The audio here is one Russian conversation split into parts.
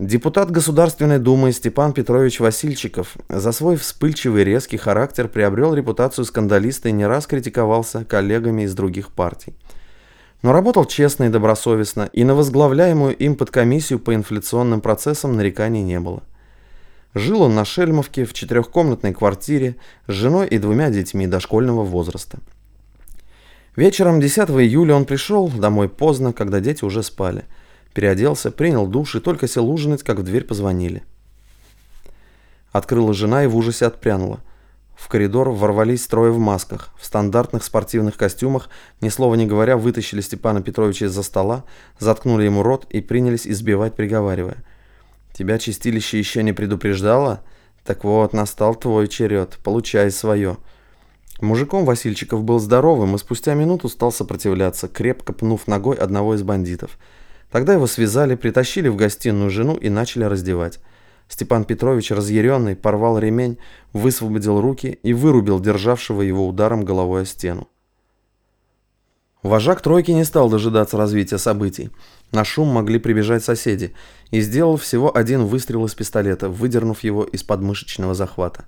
Депутат Государственной Думы Степан Петрович Васильчиков за свой вспыльчивый резкий характер приобрел репутацию скандалиста и не раз критиковался коллегами из других партий. Но работал честно и добросовестно, и на возглавляемую им подкомиссию по инфляционным процессам нареканий не было. Жил он на Шельмовке в четырехкомнатной квартире с женой и двумя детьми дошкольного возраста. Вечером 10 июля он пришел домой поздно, когда дети уже спали – Переоделся, принял душ и только сел ужинать, как в дверь позвонили. Открыла жена и в ужасе отпрянула. В коридор ворвались трое в масках, в стандартных спортивных костюмах, ни слова не говоря, вытащили Степана Петровича из-за стола, заткнули ему рот и принялись избивать, приговаривая. «Тебя чистилище еще не предупреждало? Так вот, настал твой черед, получай свое». Мужиком Васильчиков был здоровым и спустя минуту стал сопротивляться, крепко пнув ногой одного из бандитов – Тогда его связали, притащили в гостиную жену и начали раздевать. Степан Петрович, разъяренный, порвал ремень, высвободил руки и вырубил державшего его ударом головой о стену. Вожак тройки не стал дожидаться развития событий. На шум могли прибежать соседи, и сделал всего один выстрел из пистолета, выдернув его из подмышечного захвата.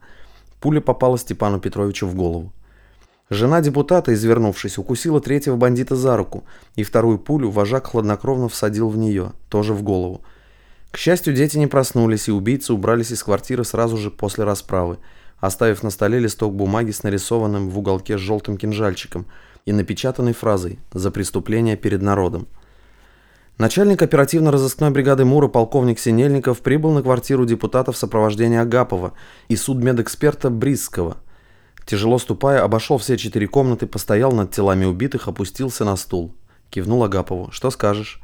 Пуля попала Степану Петровичу в голову. Жена депутата, извернувшись, укусила третьего бандита за руку, и вторую пулю вожак хладнокровно всадил в нее, тоже в голову. К счастью, дети не проснулись, и убийцы убрались из квартиры сразу же после расправы, оставив на столе листок бумаги с нарисованным в уголке желтым кинжальчиком и напечатанной фразой «За преступление перед народом». Начальник оперативно-розыскной бригады Мура полковник Синельников прибыл на квартиру депутата в сопровождении Агапова и судмедэксперта Брисского – Тяжело ступая, обошел все четыре комнаты, постоял над телами убитых, опустился на стул. Кивнул Агапову. «Что скажешь?»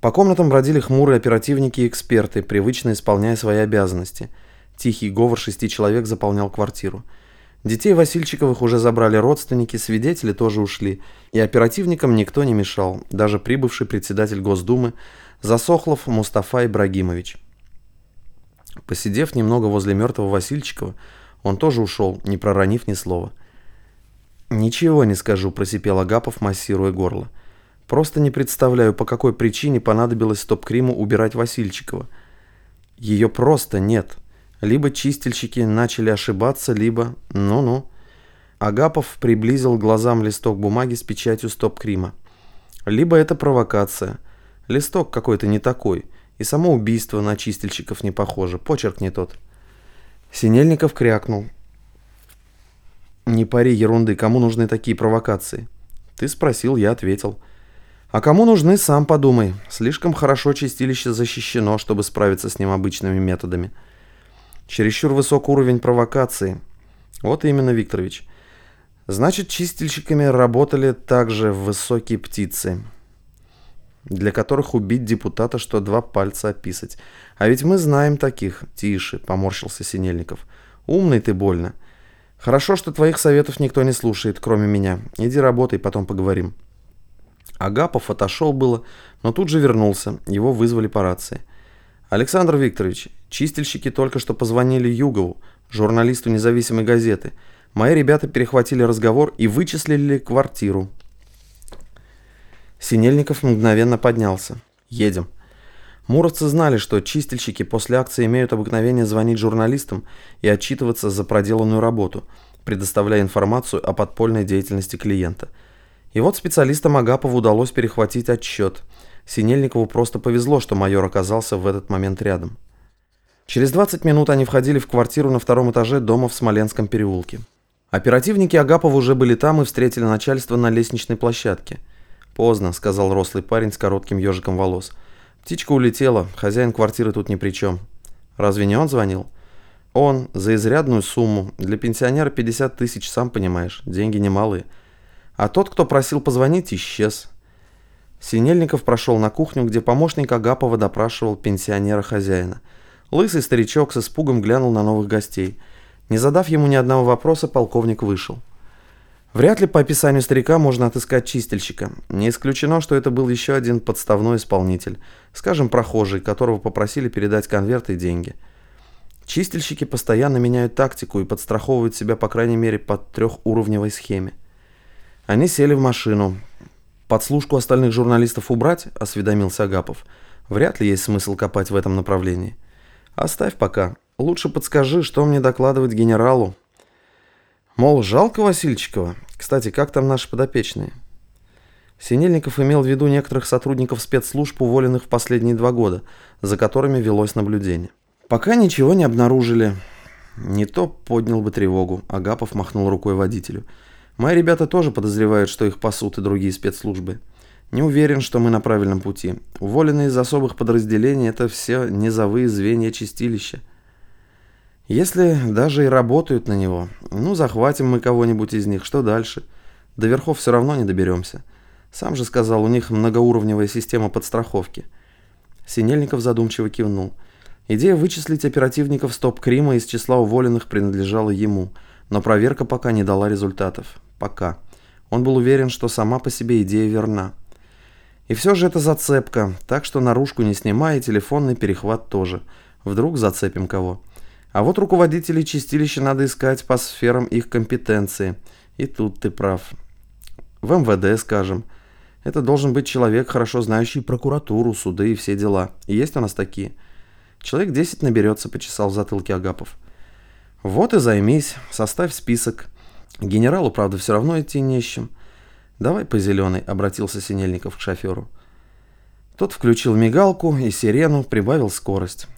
По комнатам бродили хмурые оперативники и эксперты, привычно исполняя свои обязанности. Тихий говор шести человек заполнял квартиру. Детей Васильчиковых уже забрали родственники, свидетели тоже ушли, и оперативникам никто не мешал, даже прибывший председатель Госдумы Засохлов Мустафа Ибрагимович. Посидев немного возле мертвого Васильчикова, он тоже ушел, не проронив ни слова. «Ничего не скажу», – просипел Агапов, массируя горло. «Просто не представляю, по какой причине понадобилось стоп-криму убирать Васильчикова. Ее просто нет. Либо чистильщики начали ошибаться, либо... Ну-ну». Агапов приблизил глазам листок бумаги с печатью стоп-крима. «Либо это провокация. Листок какой-то не такой. И само убийство на чистильщиков не похоже. Почерк не тот». Синельников крякнул. «Не пари ерунды, кому нужны такие провокации?» «Ты спросил, я ответил». «А кому нужны, сам подумай. Слишком хорошо чистилище защищено, чтобы справиться с ним обычными методами. Чересчур высок уровень провокации. Вот именно, Викторович. Значит, чистильщиками работали также высокие птицы, для которых убить депутата, что два пальца описать. А ведь мы знаем таких. Тише, поморщился Синельников. Умный ты больно. Хорошо, что твоих советов никто не слушает, кроме меня. Иди работай, потом поговорим. Агапов отошел было, но тут же вернулся. Его вызвали по рации. Александр Викторович, чистильщики только что позвонили Югову, журналисту независимой газеты. Мои ребята перехватили разговор и вычислили квартиру. Синельников мгновенно поднялся. Едем. Муровцы знали, что чистильщики после акции имеют обыкновение звонить журналистам и отчитываться за проделанную работу, предоставляя информацию о подпольной деятельности клиента. И вот специалистам Агапову удалось перехватить отчет. Синельникову просто повезло, что майор оказался в этот момент рядом. Через 20 минут они входили в квартиру на втором этаже дома в Смоленском переулке. Оперативники Агапова уже были там и встретили начальство на лестничной площадке. «Поздно», — сказал рослый парень с коротким ежиком волос. Птичка улетела, хозяин квартиры тут ни при чем. Разве не он звонил? Он за изрядную сумму. Для пенсионера 50 тысяч, сам понимаешь, деньги немалые. А тот, кто просил позвонить, исчез. Синельников прошел на кухню, где помощник Агапова допрашивал пенсионера-хозяина. Лысый старичок с испугом глянул на новых гостей. Не задав ему ни одного вопроса, полковник вышел. Вряд ли по описанию старика можно отыскать чистильщика. Не исключено, что это был еще один подставной исполнитель, скажем, прохожий, которого попросили передать конверты и деньги. Чистильщики постоянно меняют тактику и подстраховывают себя, по крайней мере, под трехуровневой схеме. Они сели в машину. «Подслушку остальных журналистов убрать?» – осведомился Агапов. Вряд ли есть смысл копать в этом направлении. Оставь пока. Лучше подскажи, что мне докладывать генералу. Мол, жалко Васильчикова. Кстати, как там наши подопечные? Синельников имел в виду некоторых сотрудников спецслужб, уволенных в последние два года, за которыми велось наблюдение. Пока ничего не обнаружили. Не то поднял бы тревогу. Агапов махнул рукой водителю. Мои ребята тоже подозревают, что их пасут и другие спецслужбы. Не уверен, что мы на правильном пути. Уволенные из особых подразделений – это все низовые звенья чистилища. Если даже и работают на него, ну, захватим мы кого-нибудь из них, что дальше? До верхов все равно не доберемся. Сам же сказал, у них многоуровневая система подстраховки. Синельников задумчиво кивнул. Идея вычислить оперативников стоп-крима из числа уволенных принадлежала ему, но проверка пока не дала результатов. Пока. Он был уверен, что сама по себе идея верна. И все же это зацепка, так что наружку не снимай, и телефонный перехват тоже. Вдруг зацепим кого. А вот руководителей чистилища надо искать по сферам их компетенции. И тут ты прав. В МВД, скажем. Это должен быть человек, хорошо знающий прокуратуру, суды и все дела. Есть у нас такие. Человек 10 наберется, почесал в затылке Агапов. Вот и займись, составь список. Генералу, правда, все равно идти не с чем. Давай по зеленой, обратился Синельников к шоферу. Тот включил мигалку и сирену, прибавил скорость.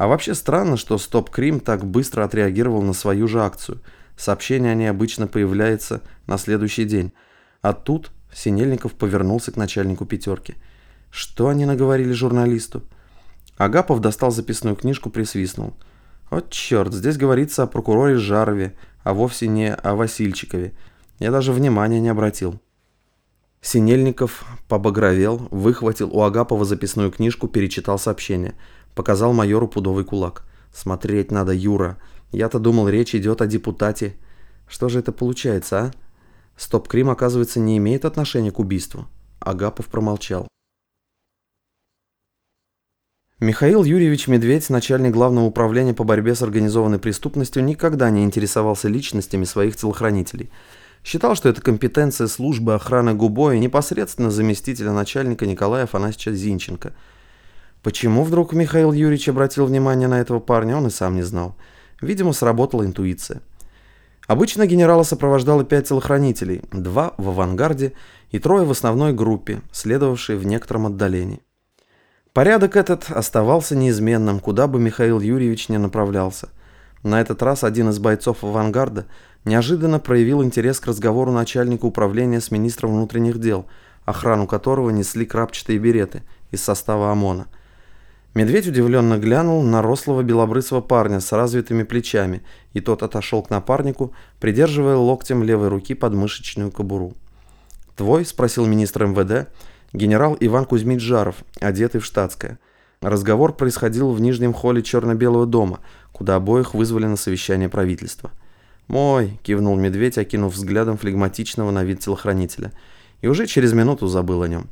А вообще странно, что Стоп Крим так быстро отреагировал на свою же акцию. Сообщение о ней обычно появляется на следующий день. А тут Синельников повернулся к начальнику пятерки. Что они наговорили журналисту? Агапов достал записную книжку, присвистнул. Вот черт, здесь говорится о прокуроре Жарове, а вовсе не о Васильчикове. Я даже внимания не обратил. Синельников побагровел, выхватил у Агапова записную книжку, перечитал сообщение – Показал майору пудовый кулак. «Смотреть надо, Юра. Я-то думал, речь идет о депутате. Что же это получается, а? Стоп-крим, оказывается, не имеет отношения к убийству». Агапов промолчал. Михаил Юрьевич Медведь, начальник Главного управления по борьбе с организованной преступностью, никогда не интересовался личностями своих телохранителей. Считал, что это компетенция службы охраны ГУБО и непосредственно заместителя начальника Николая Афанасьевича Зинченко – Почему вдруг Михаил Юрьевич обратил внимание на этого парня, он и сам не знал. Видимо, сработала интуиция. Обычно генерала сопровождало пять телохранителей, два в авангарде и трое в основной группе, следовавшие в некотором отдалении. Порядок этот оставался неизменным, куда бы Михаил Юрьевич не направлялся. На этот раз один из бойцов авангарда неожиданно проявил интерес к разговору начальника управления с министром внутренних дел, охрану которого несли крапчатые береты из состава ОМОНа – Медведь удивленно глянул на рослого белобрысого парня с развитыми плечами, и тот отошел к напарнику, придерживая локтем левой руки подмышечную кобуру. «Твой?» – спросил министр МВД, генерал Иван Кузьмич Жаров, одетый в штатское. Разговор происходил в нижнем холле черно-белого дома, куда обоих вызвали на совещание правительства. «Мой!» – кивнул медведь, окинув взглядом флегматичного на вид телохранителя. И уже через минуту забыл о нем.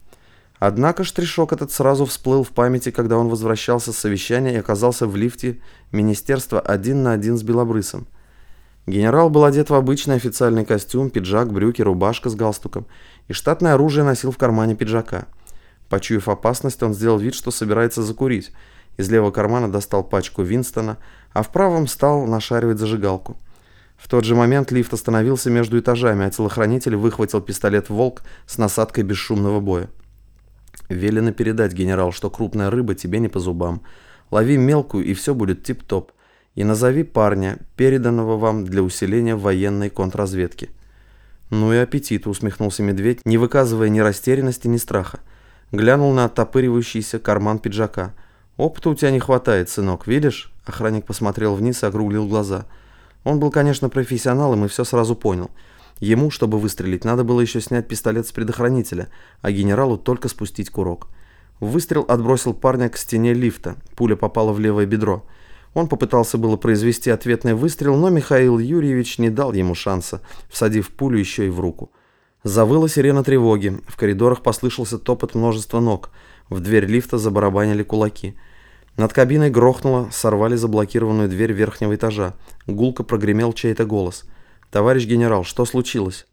Однако штришок этот сразу всплыл в памяти, когда он возвращался с совещания и оказался в лифте министерства один на один с Белобрысом. Генерал был одет в обычный официальный костюм, пиджак, брюки, рубашка с галстуком, и штатное оружие носил в кармане пиджака. Почуяв опасность, он сделал вид, что собирается закурить. Из левого кармана достал пачку Винстона, а в правом стал нашаривать зажигалку. В тот же момент лифт остановился между этажами, а телохранитель выхватил пистолет «Волк» с насадкой бесшумного боя. Велено передать, генерал, что крупная рыба тебе не по зубам. Лови мелкую, и все будет тип-топ. И назови парня, переданного вам для усиления военной контрразведки. Ну и аппетит, усмехнулся медведь, не выказывая ни растерянности, ни страха. Глянул на оттопыривающийся карман пиджака. «Опыта у тебя не хватает, сынок, видишь?» Охранник посмотрел вниз и округлил глаза. Он был, конечно, профессионалом и все сразу понял – Ему, чтобы выстрелить, надо было еще снять пистолет с предохранителя, а генералу только спустить курок. Выстрел отбросил парня к стене лифта, пуля попала в левое бедро. Он попытался было произвести ответный выстрел, но Михаил Юрьевич не дал ему шанса, всадив пулю еще и в руку. Завыла сирена тревоги, в коридорах послышался топот множества ног, в дверь лифта забарабанили кулаки. Над кабиной грохнуло, сорвали заблокированную дверь верхнего этажа. Гулко прогремел чей-то голос – «Товарищ генерал, что случилось?»